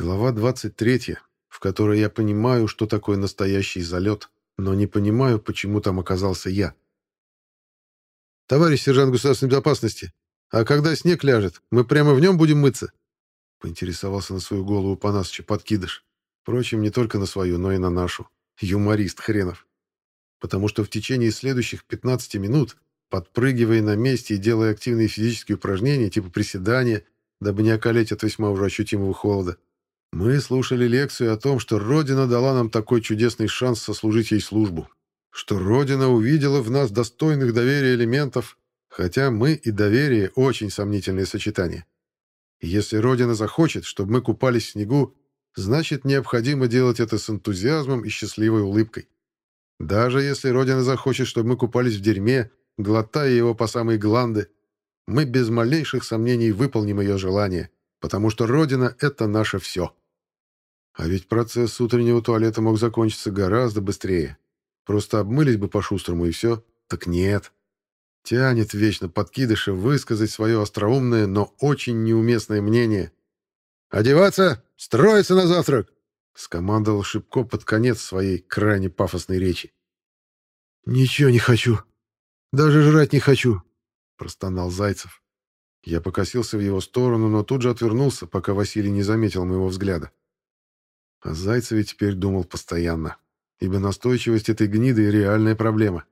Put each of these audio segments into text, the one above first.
Глава 23, в которой я понимаю, что такое настоящий залет, но не понимаю, почему там оказался я. «Товарищ сержант государственной безопасности, а когда снег ляжет, мы прямо в нем будем мыться?» Поинтересовался на свою голову Панасыча подкидыш. Впрочем, не только на свою, но и на нашу. Юморист хренов. Потому что в течение следующих 15 минут, подпрыгивая на месте и делая активные физические упражнения, типа приседания, дабы не околеть от весьма уже ощутимого холода, мы слушали лекцию о том, что Родина дала нам такой чудесный шанс сослужить ей службу, что Родина увидела в нас достойных доверия элементов, хотя мы и доверие очень сомнительные сочетания. если Родина захочет, чтобы мы купались в снегу, значит, необходимо делать это с энтузиазмом и счастливой улыбкой. Даже если Родина захочет, чтобы мы купались в дерьме, глотая его по самые гланды, мы без малейших сомнений выполним ее желание, потому что Родина — это наше все. А ведь процесс утреннего туалета мог закончиться гораздо быстрее. Просто обмылись бы по-шустрому и все. Так нет. Тянет вечно подкидыша высказать свое остроумное, но очень неуместное мнение. «Одеваться! Строиться на завтрак!» — скомандовал Шибко под конец своей крайне пафосной речи. «Ничего не хочу. Даже жрать не хочу», — простонал Зайцев. Я покосился в его сторону, но тут же отвернулся, пока Василий не заметил моего взгляда. О Зайцеве теперь думал постоянно, ибо настойчивость этой гниды — реальная проблема.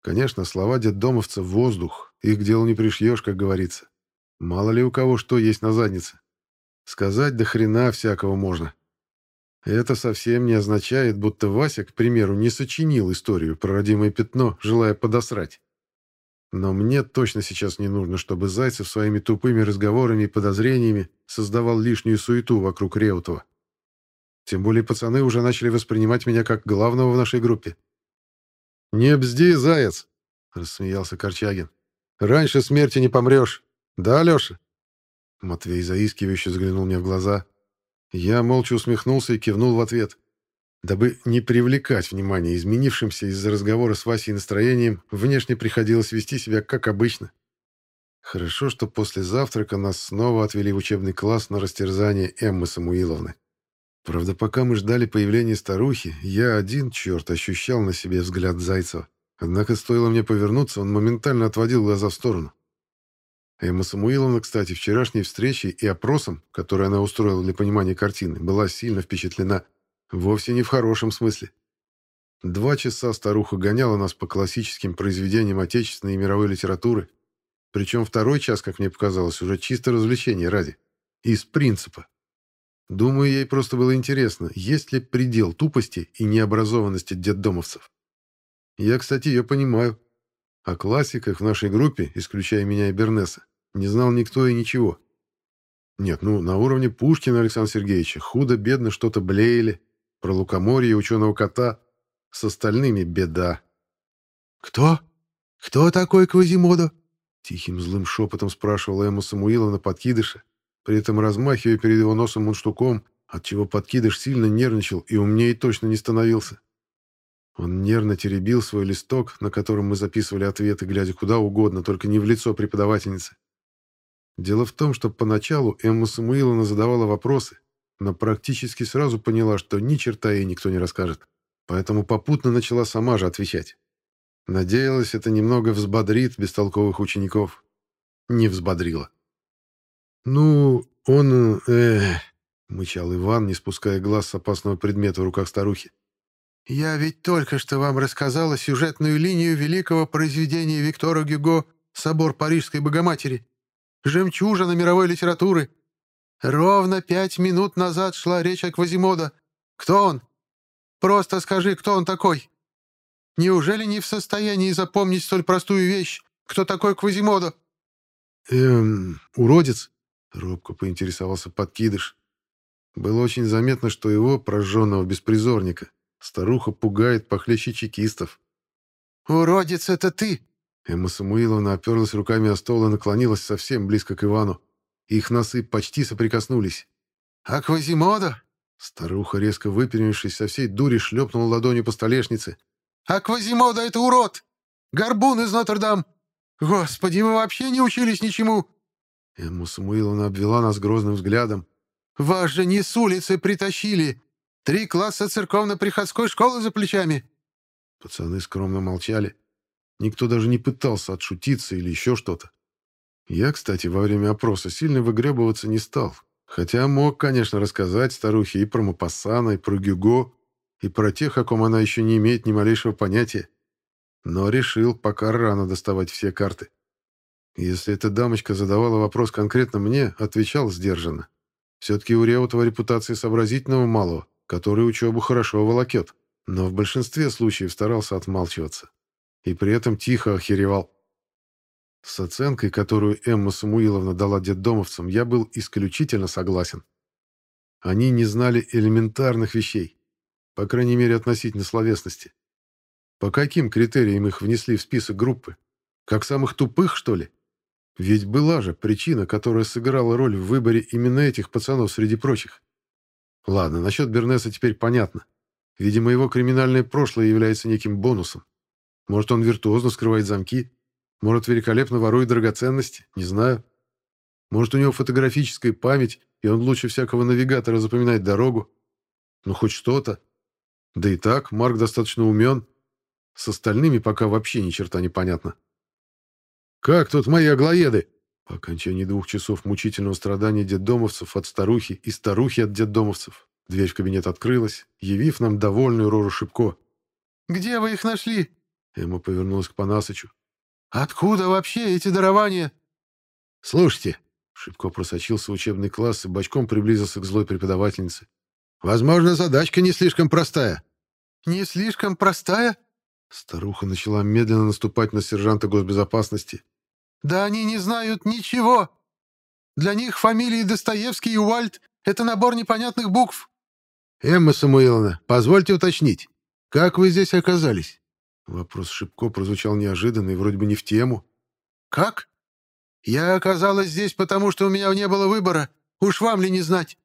Конечно, слова детдомовца — воздух, их к делу не пришьешь, как говорится. Мало ли у кого что есть на заднице. Сказать до хрена всякого можно. Это совсем не означает, будто Вася, к примеру, не сочинил историю про родимое пятно, желая подосрать. Но мне точно сейчас не нужно, чтобы Зайцев своими тупыми разговорами и подозрениями создавал лишнюю суету вокруг Реутова. Тем более пацаны уже начали воспринимать меня как главного в нашей группе. «Не бзди, заяц!» — рассмеялся Корчагин. «Раньше смерти не помрешь. Да, Леша?» Матвей заискивающе взглянул мне в глаза. Я молча усмехнулся и кивнул в ответ. Дабы не привлекать внимание изменившимся из-за разговора с Васей настроением, внешне приходилось вести себя как обычно. Хорошо, что после завтрака нас снова отвели в учебный класс на растерзание Эммы Самуиловны. Правда, пока мы ждали появления старухи, я один, черт, ощущал на себе взгляд Зайцева. Однако стоило мне повернуться, он моментально отводил глаза в сторону. Эмма Самуиловна, кстати, вчерашней встречей и опросом, который она устроила для понимания картины, была сильно впечатлена. Вовсе не в хорошем смысле. Два часа старуха гоняла нас по классическим произведениям отечественной и мировой литературы. Причем второй час, как мне показалось, уже чисто развлечение ради. Из принципа. Думаю, ей просто было интересно, есть ли предел тупости и необразованности детдомовцев. Я, кстати, ее понимаю. О классиках в нашей группе, исключая меня и Бернеса, не знал никто и ничего. Нет, ну, на уровне Пушкина Александра Сергеевича худо-бедно что-то блеяли, про лукоморье ученого кота. С остальными беда. «Кто? Кто такой Квазимодо?» Тихим злым шепотом спрашивала Эмма Самуиловна подкидыша, при этом размахивая перед его носом мундштуком, отчего подкидыш сильно нервничал и умнее точно не становился. Он нервно теребил свой листок, на котором мы записывали ответы, глядя куда угодно, только не в лицо преподавательницы. Дело в том, что поначалу Эмма Самуиловна задавала вопросы, но практически сразу поняла, что ни черта ей никто не расскажет. Поэтому попутно начала сама же отвечать. Надеялась, это немного взбодрит бестолковых учеников. Не взбодрила. «Ну, он... э мычал Иван, не спуская глаз с опасного предмета в руках старухи. «Я ведь только что вам рассказала сюжетную линию великого произведения Виктора Гюго «Собор Парижской Богоматери». Жемчужина мировой литературы. Ровно пять минут назад шла речь о Квазимодо. Кто он? Просто скажи, кто он такой? Неужели не в состоянии запомнить столь простую вещь? Кто такой Квазимодо?» «Эм, уродец?» Робко поинтересовался подкидыш. Было очень заметно, что его, прожженного беспризорника, старуха пугает похлеще чекистов. «Уродец, это ты!» Эмма Самуиловна оперлась руками о стол и наклонилась совсем близко к Ивану. Их носы почти соприкоснулись. «А Квазимодо?» Старуха, резко выпрямившись со всей дури, шлепнула ладонью по столешнице. «А Квазимодо — это урод! Горбун из Нотр-Дам! Господи, вы вообще не учились ничему! Эмма Самуиловна обвела нас грозным взглядом. Вас же не с улицы притащили! Три класса церковно-приходской школы за плечами!» Пацаны скромно молчали. Никто даже не пытался отшутиться или еще что-то. Я, кстати, во время опроса сильно выгребываться не стал. Хотя мог, конечно, рассказать старухе и про Мапассана, и про Гюго, и про тех, о ком она еще не имеет ни малейшего понятия. Но решил пока рано доставать все карты. Если эта дамочка задавала вопрос конкретно мне, отвечал сдержанно. Все-таки у Реутова репутация сообразительного малого, который учебу хорошо волокет, но в большинстве случаев старался отмалчиваться. И при этом тихо охеревал. С оценкой, которую Эмма Самуиловна дала детдомовцам, я был исключительно согласен. Они не знали элементарных вещей, по крайней мере относительно словесности. По каким критериям их внесли в список группы? Как самых тупых, что ли? Ведь была же причина, которая сыграла роль в выборе именно этих пацанов среди прочих. Ладно, насчет Бернеса теперь понятно. Видимо, его криминальное прошлое является неким бонусом. Может, он виртуозно скрывает замки, может, великолепно ворует драгоценности, не знаю. Может, у него фотографическая память, и он лучше всякого навигатора запоминает дорогу. Ну, хоть что-то. Да и так, Марк достаточно умен. С остальными пока вообще ни черта не понятно. «Как тут мои аглоеды?» По окончании двух часов мучительного страдания детдомовцев от старухи и старухи от детдомовцев, дверь в кабинет открылась, явив нам довольную рожу Шибко. «Где вы их нашли?» Эмма повернулась к Панасычу. «Откуда вообще эти дарования?» «Слушайте», — Шибко просочился в учебный класс и бочком приблизился к злой преподавательнице. «Возможно, задачка не слишком простая». «Не слишком простая?» Старуха начала медленно наступать на сержанта госбезопасности. «Да они не знают ничего! Для них фамилии Достоевский и Уальд — это набор непонятных букв». «Эмма Самуиловна, позвольте уточнить, как вы здесь оказались?» Вопрос Шибко прозвучал неожиданно и вроде бы не в тему. «Как? Я оказалась здесь, потому что у меня не было выбора. Уж вам ли не знать?»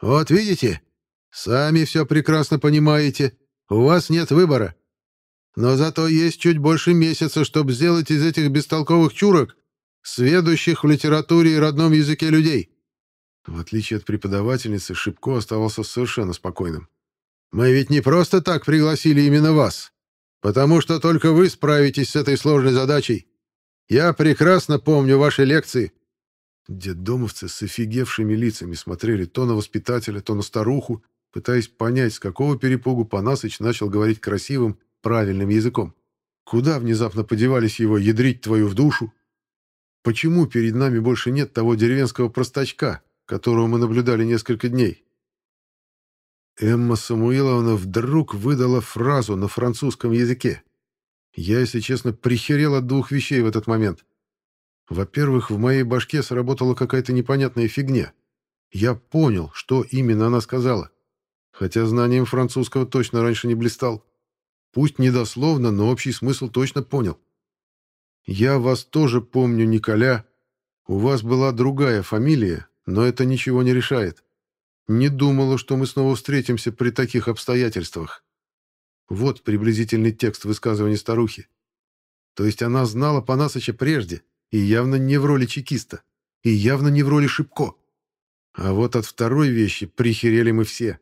«Вот видите, сами все прекрасно понимаете. У вас нет выбора. Но зато есть чуть больше месяца, чтобы сделать из этих бестолковых чурок сведущих в литературе и родном языке людей». В отличие от преподавательницы, Шибко оставался совершенно спокойным. «Мы ведь не просто так пригласили именно вас потому что только вы справитесь с этой сложной задачей. Я прекрасно помню ваши лекции». Детдомовцы с офигевшими лицами смотрели то на воспитателя, то на старуху, пытаясь понять, с какого перепугу Панасыч начал говорить красивым, правильным языком. Куда внезапно подевались его «ядрить твою в душу»? Почему перед нами больше нет того деревенского простачка, которого мы наблюдали несколько дней? Эмма Самуиловна вдруг выдала фразу на французском языке. Я, если честно, прихерел от двух вещей в этот момент. Во-первых, в моей башке сработала какая-то непонятная фигня. Я понял, что именно она сказала. Хотя знанием французского точно раньше не блистал. Пусть недословно, но общий смысл точно понял. «Я вас тоже помню, Николя. У вас была другая фамилия, но это ничего не решает. Не думала, что мы снова встретимся при таких обстоятельствах. Вот приблизительный текст высказывания старухи. То есть она знала Панасыча прежде, и явно не в роли чекиста, и явно не в роли Шибко. А вот от второй вещи прихерели мы все,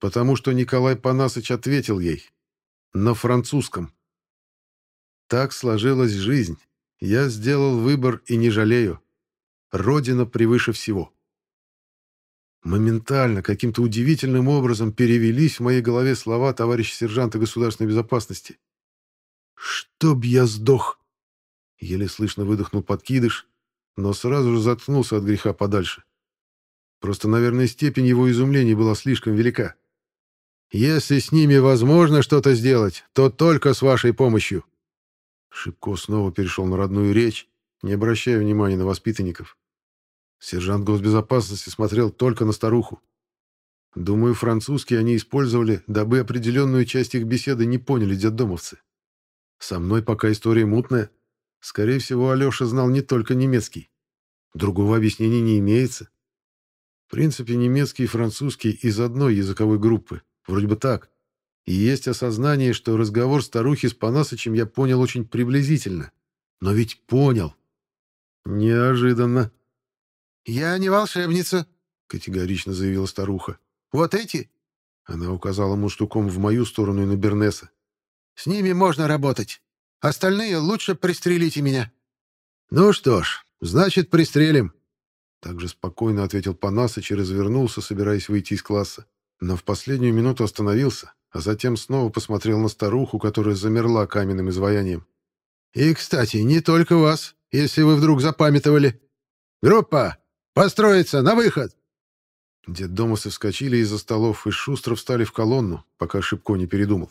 потому что Николай Панасыч ответил ей на французском. Так сложилась жизнь. Я сделал выбор и не жалею. Родина превыше всего моментально, каким-то удивительным образом перевелись в моей голове слова товарища сержанта государственной безопасности. «Чтоб я сдох!» Еле слышно выдохнул подкидыш, но сразу же заткнулся от греха подальше. Просто, наверное, степень его изумления была слишком велика. «Если с ними возможно что-то сделать, то только с вашей помощью!» Шибко снова перешел на родную речь, не обращая внимания на воспитанников. Сержант госбезопасности смотрел только на старуху. Думаю, французский они использовали, дабы определенную часть их беседы не поняли детдомовцы. Со мной пока история мутная. Скорее всего, Алеша знал не только немецкий. Другого объяснения не имеется. В принципе, немецкий и французский из одной языковой группы. Вроде бы так. И есть осознание, что разговор старухи с Панасычем я понял очень приблизительно. Но ведь понял. Неожиданно. «Я не волшебница», — категорично заявила старуха. «Вот эти?» Она указала муштуком в мою сторону и на Бернеса. «С ними можно работать. Остальные лучше пристрелите меня». «Ну что ж, значит, пристрелим», — также спокойно ответил Панасыч и развернулся, собираясь выйти из класса. Но в последнюю минуту остановился, а затем снова посмотрел на старуху, которая замерла каменным изваянием. «И, кстати, не только вас, если вы вдруг запамятовали. Группа! Построиться! На выход!» Детдомовцы вскочили из-за столов и шустро встали в колонну, пока Шибко не передумал.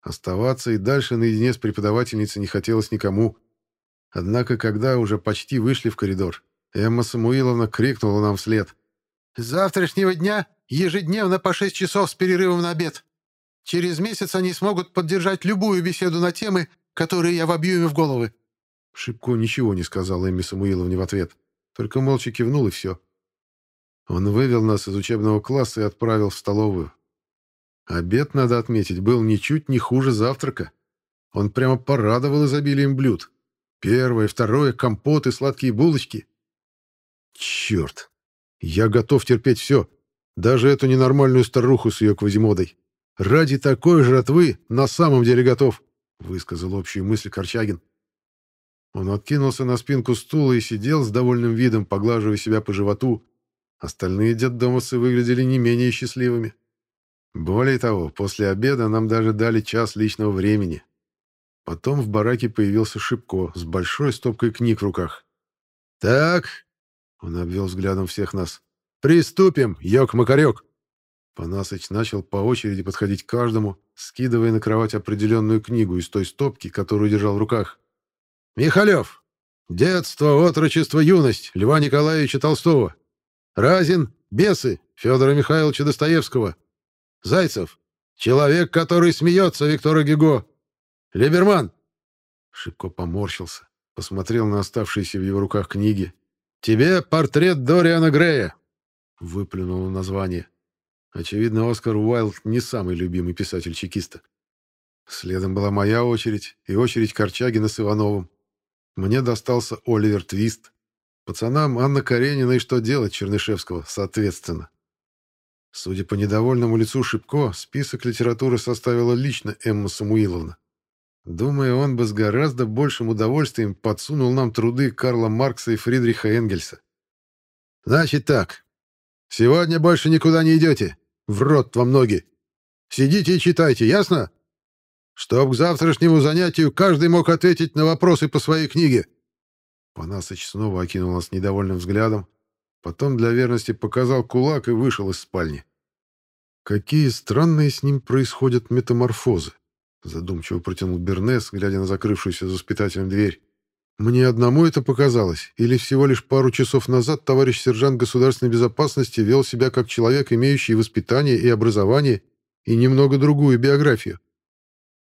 Оставаться и дальше наедине с преподавательницей не хотелось никому. Однако, когда уже почти вышли в коридор, Эмма Самуиловна крикнула нам вслед. «С завтрашнего дня ежедневно по шесть часов с перерывом на обед. Через месяц они смогут поддержать любую беседу на темы, которые я вобью им в головы». Шибко ничего не сказал Эмме Самуиловне в ответ, только молча кивнул и все. Он вывел нас из учебного класса и отправил в столовую. Обед, надо отметить, был ничуть не хуже завтрака. Он прямо порадовал изобилием блюд. Первое, второе, компоты, сладкие булочки. Черт! Я готов терпеть все, даже эту ненормальную старуху с ее квазимодой. Ради такой жратвы на самом деле готов, высказал общую мысль Корчагин. Он откинулся на спинку стула и сидел с довольным видом, поглаживая себя по животу, Остальные детдомовцы выглядели не менее счастливыми. Более того, после обеда нам даже дали час личного времени. Потом в бараке появился Шипко с большой стопкой книг в руках. «Так», — он обвел взглядом всех нас, — «приступим, ёк-макарёк». Панасыч начал по очереди подходить к каждому, скидывая на кровать определенную книгу из той стопки, которую держал в руках. «Михалев! Детство, отрочество, юность Льва Николаевича Толстого. Разин — бесы Федора Михайловича Достоевского. Зайцев — человек, который смеется Виктора Гюго. Либерман. Шибко поморщился, посмотрел на оставшиеся в его руках книги. «Тебе портрет Дориана Грея!» Выплюнул название. Очевидно, Оскар Уайлд не самый любимый писатель чекиста. Следом была моя очередь и очередь Корчагина с Ивановым. Мне достался Оливер Твист. Пацанам Анна Каренина и что делать Чернышевского, соответственно. Судя по недовольному лицу Шипко, список литературы составила лично Эмма Самуиловна. Думаю, он бы с гораздо большим удовольствием подсунул нам труды Карла Маркса и Фридриха Энгельса. «Значит так. Сегодня больше никуда не идете. В рот вам ноги. Сидите и читайте, ясно? Чтоб к завтрашнему занятию каждый мог ответить на вопросы по своей книге. Панасыч снова окинул нас недовольным взглядом, потом для верности показал кулак и вышел из спальни. «Какие странные с ним происходят метаморфозы!» задумчиво протянул Бернес, глядя на закрывшуюся за воспитателем дверь. «Мне одному это показалось, или всего лишь пару часов назад товарищ сержант государственной безопасности вел себя как человек, имеющий воспитание и образование, и немного другую биографию?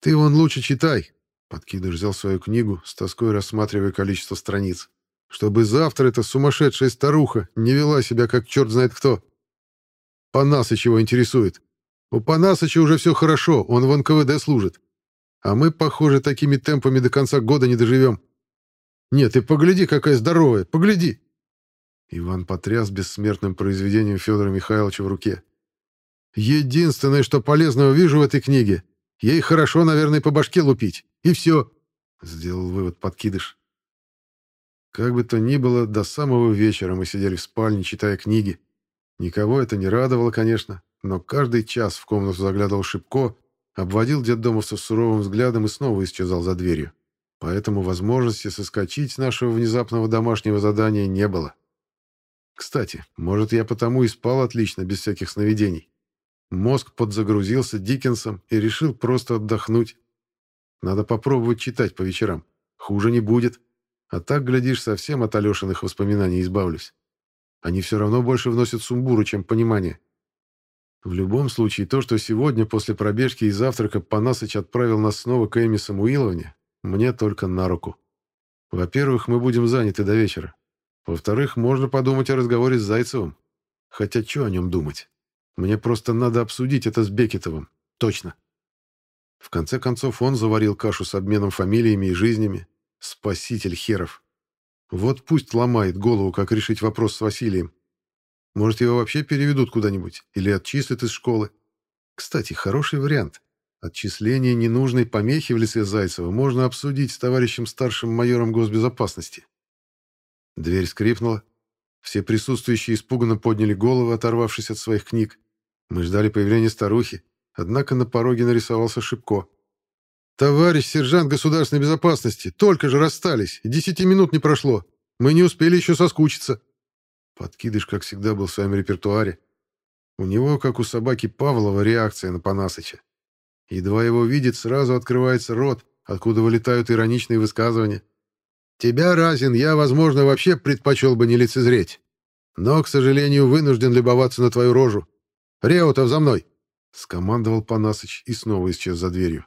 Ты вон лучше читай, Подкидыш взял свою книгу, с тоской рассматривая количество страниц. «Чтобы завтра эта сумасшедшая старуха не вела себя, как черт знает кто. Панаса чего интересует? У Панасыча уже все хорошо, он в НКВД служит. А мы, похоже, такими темпами до конца года не доживем. Нет, ты погляди, какая здоровая, погляди!» Иван потряс бессмертным произведением Федора Михайловича в руке. «Единственное, что полезного вижу в этой книге, ей хорошо, наверное, по башке лупить. И все, — сделал вывод подкидыш. Как бы то ни было, до самого вечера мы сидели в спальне, читая книги. Никого это не радовало, конечно, но каждый час в комнату заглядывал Шипко, обводил детдомовцев суровым взглядом и снова исчезал за дверью. Поэтому возможности соскочить с нашего внезапного домашнего задания не было. Кстати, может, я потому и спал отлично, без всяких сновидений. Мозг подзагрузился Диккенсом и решил просто отдохнуть. Надо попробовать читать по вечерам. Хуже не будет. А так, глядишь, совсем от Алешиных воспоминаний избавлюсь. Они все равно больше вносят сумбуру, чем понимание. В любом случае, то, что сегодня после пробежки и завтрака Панасыч отправил нас снова к Эми Самуиловне, мне только на руку. Во-первых, мы будем заняты до вечера. Во-вторых, можно подумать о разговоре с Зайцевым. Хотя что о нем думать? Мне просто надо обсудить это с Бекетовым. Точно. В конце концов, он заварил кашу с обменом фамилиями и жизнями. Спаситель херов. Вот пусть ломает голову, как решить вопрос с Василием. Может, его вообще переведут куда-нибудь или отчислят из школы. Кстати, хороший вариант. Отчисление ненужной помехи в лице Зайцева можно обсудить с товарищем старшим майором госбезопасности. Дверь скрипнула. Все присутствующие испуганно подняли головы, оторвавшись от своих книг. Мы ждали появления старухи, однако на пороге нарисовался Шипко. «Товарищ сержант государственной безопасности, только же расстались, десяти минут не прошло. Мы не успели еще соскучиться». Подкидыш, как всегда, был в своем репертуаре. У него, как у собаки Павлова, реакция на Панасыча. Едва его видит, сразу открывается рот, откуда вылетают ироничные высказывания. «Тебя, Разин, я, возможно, вообще предпочел бы не лицезреть. Но, к сожалению, вынужден любоваться на твою рожу. Реутов, за мной!» — скомандовал Панасыч и снова исчез за дверью.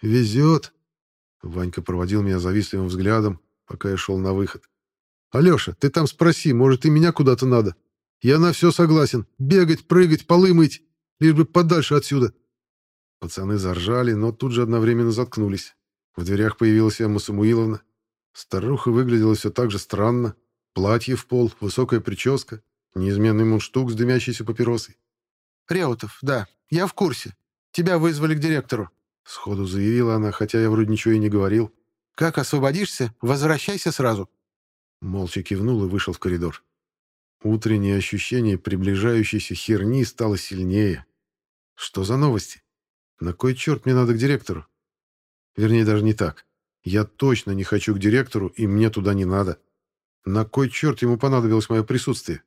«Везет!» — Ванька проводил меня завистливым взглядом, пока я шел на выход. «Алеша, ты там спроси, может, и меня куда-то надо? Я на все согласен. Бегать, прыгать, полы мыть, лишь бы подальше отсюда». Пацаны заржали, но тут же одновременно заткнулись. В дверях появилась Эмма Самуиловна. Старуха выглядела все так же странно. Платье в пол, высокая прическа, неизменный мундштук с дымящейся папиросой. «Реутов, да, я в курсе. Тебя вызвали к директору», — сходу заявила она, хотя я вроде ничего и не говорил. «Как освободишься, возвращайся сразу». Молча кивнул и вышел в коридор. Утреннее ощущение приближающейся херни стало сильнее. Что за новости? На кой черт мне надо к директору? Вернее, даже не так. Я точно не хочу к директору, и мне туда не надо. На кой черт ему понадобилось мое присутствие?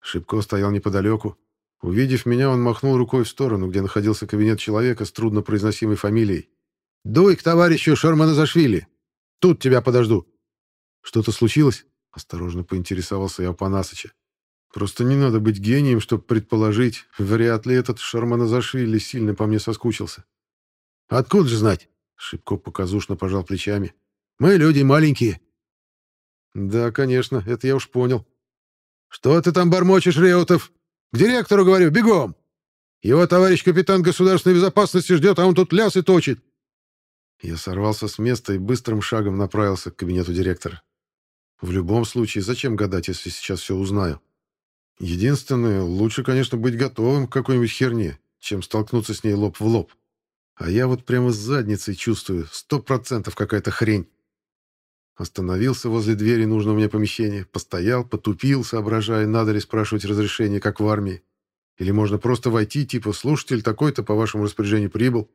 Шибко стоял неподалеку. Увидев меня, он махнул рукой в сторону, где находился кабинет человека с труднопроизносимой фамилией. «Дуй к товарищу Шарманазашвили! Тут тебя подожду!» «Что-то случилось?» — осторожно поинтересовался я у Панасыча. Просто не надо быть гением, чтобы предположить, вряд ли этот Шарманазашвили сильно по мне соскучился. «Откуда же знать?» — Шибко показушно пожал плечами. «Мы люди маленькие». «Да, конечно, это я уж понял». «Что ты там бормочешь, Реутов? К директору, говорю, бегом! Его товарищ капитан государственной безопасности ждет, а он тут ляс и точит». Я сорвался с места и быстрым шагом направился к кабинету директора. В любом случае, зачем гадать, если сейчас все узнаю? Единственное, лучше, конечно, быть готовым к какой-нибудь херне, чем столкнуться с ней лоб в лоб. А я вот прямо с задницей чувствую, сто процентов какая-то хрень. Остановился возле двери нужного мне помещения, постоял, потупил, соображая, надо ли спрашивать разрешение, как в армии. Или можно просто войти, типа «слушатель такой-то по вашему распоряжению прибыл».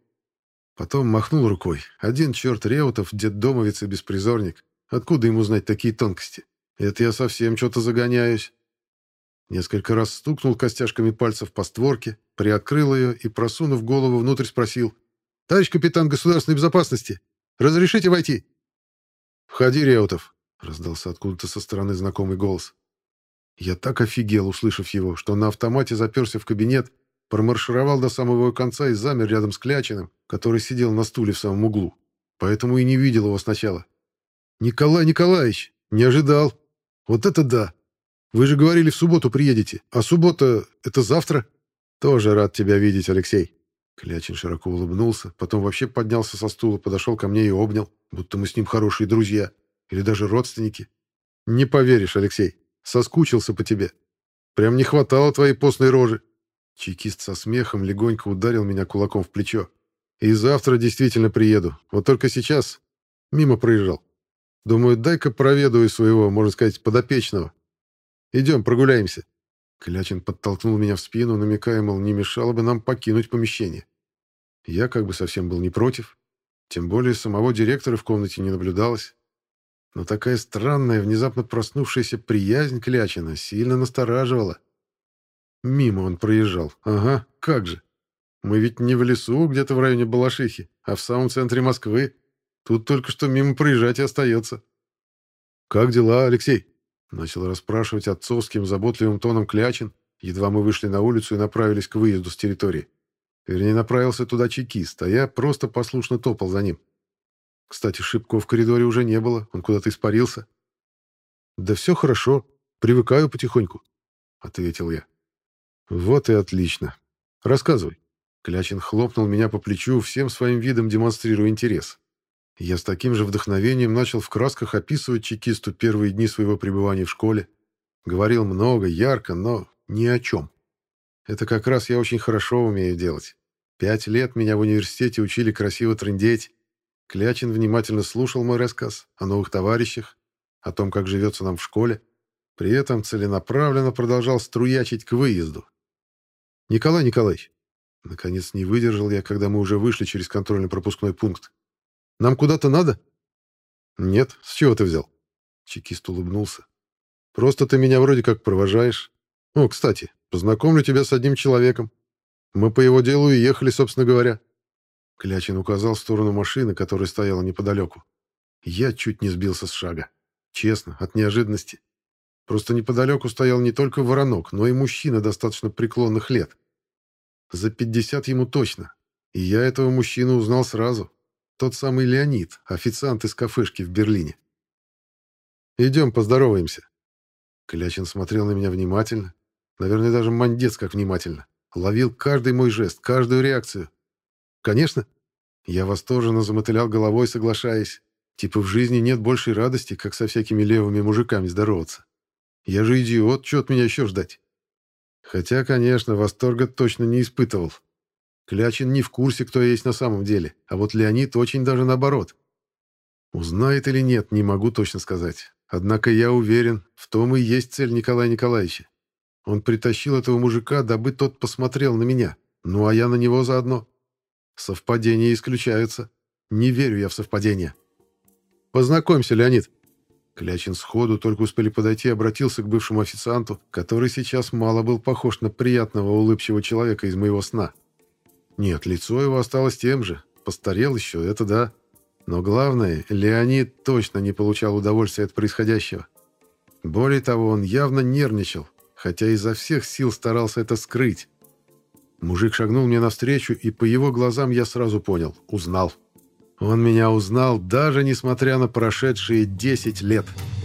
Потом махнул рукой. Один черт Реутов, детдомовец и беспризорник. Откуда ему знать такие тонкости? Это я совсем что-то загоняюсь. Несколько раз стукнул костяшками пальцев по створке, приоткрыл ее и, просунув голову внутрь, спросил. «Товарищ капитан государственной безопасности, разрешите войти?» «Входи, Реутов», — раздался откуда-то со стороны знакомый голос. Я так офигел, услышав его, что на автомате заперся в кабинет, промаршировал до самого конца и замер рядом с Клячиным, который сидел на стуле в самом углу. Поэтому и не видел его сначала. «Николай Николаевич! Не ожидал! Вот это да! Вы же говорили, в субботу приедете. А суббота — это завтра? Тоже рад тебя видеть, Алексей. Клячин широко улыбнулся, потом вообще поднялся со стула, подошел ко мне и обнял, будто мы с ним хорошие друзья или даже родственники. Не поверишь, Алексей, соскучился по тебе. Прям не хватало твоей постной рожи. Чекист со смехом легонько ударил меня кулаком в плечо. И завтра действительно приеду. Вот только сейчас мимо проезжал. Думаю, дай-ка проведу своего, можно сказать, подопечного. Идем, прогуляемся». Клячин подтолкнул меня в спину, намекая, мол, не мешало бы нам покинуть помещение. Я как бы совсем был не против. Тем более самого директора в комнате не наблюдалось. Но такая странная, внезапно проснувшаяся приязнь Клячина сильно настораживала. Мимо он проезжал. Ага, как же. Мы ведь не в лесу, где-то в районе Балашихи, а в самом центре Москвы. Тут только что мимо проезжать и остается. «Как дела, Алексей?» Начал расспрашивать отцовским заботливым тоном Клячин, едва мы вышли на улицу и направились к выезду с территории. Вернее, направился туда чекист, а я просто послушно топал за ним. Кстати, Шибко в коридоре уже не было, он куда-то испарился. «Да все хорошо, привыкаю потихоньку», — ответил я. «Вот и отлично. Рассказывай». Клячин хлопнул меня по плечу, всем своим видом демонстрируя интерес. Я с таким же вдохновением начал в красках описывать чекисту первые дни своего пребывания в школе. Говорил много, ярко, но ни о чем. Это как раз я очень хорошо умею делать. Пять лет меня в университете учили красиво трындеть. Клячин внимательно слушал мой рассказ о новых товарищах, о том, как живется нам в школе. При этом целенаправленно продолжал струячить к выезду. «Николай Николаевич!» Наконец не выдержал я, когда мы уже вышли через контрольно-пропускной пункт. «Нам куда-то надо?» «Нет, с чего ты взял?» Чекист улыбнулся. «Просто ты меня вроде как провожаешь. О, кстати, познакомлю тебя с одним человеком. Мы по его делу и ехали, собственно говоря». Клячин указал в сторону машины, которая стояла неподалеку. Я чуть не сбился с шага. Честно, от неожиданности. Просто неподалеку стоял не только воронок, но и мужчина достаточно преклонных лет. За 50 ему точно. И я этого мужчину узнал сразу. Тот самый Леонид, официант из кафешки в Берлине. «Идем, поздороваемся». Клячин смотрел на меня внимательно. Наверное, даже мандец как внимательно. Ловил каждый мой жест, каждую реакцию. «Конечно». Я восторженно замотылял головой, соглашаясь. Типа в жизни нет большей радости, как со всякими левыми мужиками здороваться. Я же идиот, что от меня еще ждать? Хотя, конечно, восторга точно не испытывал. Клячин не в курсе, кто есть на самом деле, а вот Леонид очень даже наоборот. Узнает или нет, не могу точно сказать. Однако я уверен, в том и есть цель Николая Николаевича. Он притащил этого мужика, дабы тот посмотрел на меня. Ну, а я на него заодно. Совпадения исключаются. Не верю я в совпадения. Познакомься, Леонид. Клячин сходу только успели подойти, обратился к бывшему официанту, который сейчас мало был похож на приятного улыбчивого человека из моего сна. Нет, лицо его осталось тем же. Постарел еще, это да. Но главное, Леонид точно не получал удовольствия от происходящего. Более того, он явно нервничал, хотя изо всех сил старался это скрыть. Мужик шагнул мне навстречу, и по его глазам я сразу понял — узнал. Он меня узнал, даже несмотря на прошедшие 10 лет. «10 лет».